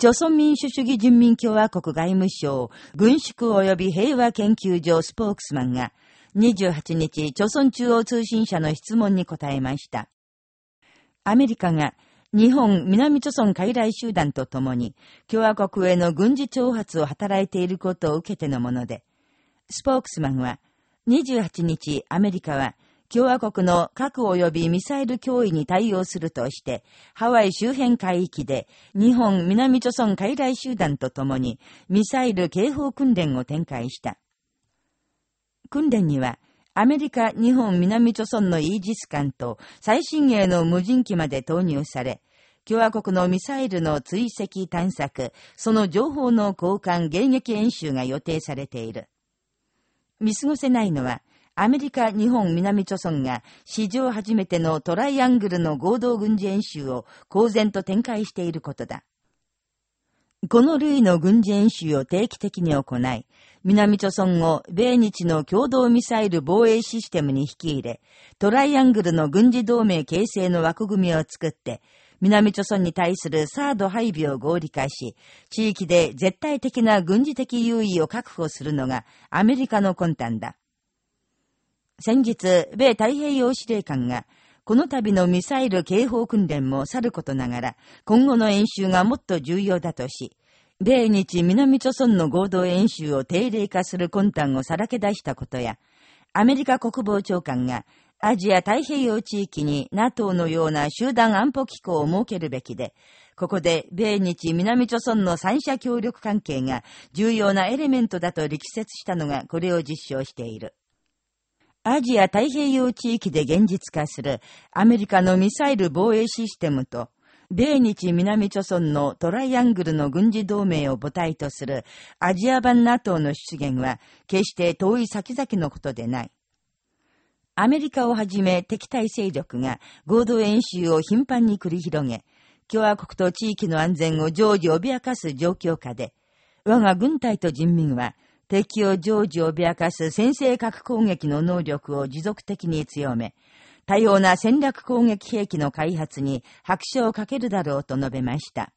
朝鮮民主主義人民共和国外務省軍縮及び平和研究所スポークスマンが28日、朝鮮中央通信社の質問に答えました。アメリカが日本南朝鮮海来集団と共に共和国への軍事挑発を働いていることを受けてのもので、スポークスマンは28日アメリカは共和国の核及びミサイル脅威に対応するとして、ハワイ周辺海域で日本南朝鮮海来集団と共にミサイル警報訓練を展開した。訓練には、アメリカ、日本、南朝鮮のイージス艦と最新鋭の無人機まで投入され、共和国のミサイルの追跡探索、その情報の交換、迎撃演習が予定されている。見過ごせないのは、アメリカ、日本、南朝鮮が史上初めてのトライアングルの合同軍事演習を公然と展開していることだ。この類の軍事演習を定期的に行い、南朝鮮を米日の共同ミサイル防衛システムに引き入れ、トライアングルの軍事同盟形成の枠組みを作って、南朝鮮に対するサード配備を合理化し、地域で絶対的な軍事的優位を確保するのがアメリカの魂胆だ。先日、米太平洋司令官が、この度のミサイル警報訓練もさることながら、今後の演習がもっと重要だとし、米日南朝鮮の合同演習を定例化する魂胆をさらけ出したことや、アメリカ国防長官が、アジア太平洋地域に NATO のような集団安保機構を設けるべきで、ここで米日南朝鮮の三者協力関係が重要なエレメントだと力説したのがこれを実証している。アジア太平洋地域で現実化するアメリカのミサイル防衛システムと、米日南朝鮮のトライアングルの軍事同盟を母体とするアジア版 NATO の出現は決して遠い先々のことでない。アメリカをはじめ敵対勢力が合同演習を頻繁に繰り広げ、共和国と地域の安全を常時脅かす状況下で、我が軍隊と人民は敵を常時脅かす先制核攻撃の能力を持続的に強め、多様な戦略攻撃兵器の開発に拍車をかけるだろうと述べました。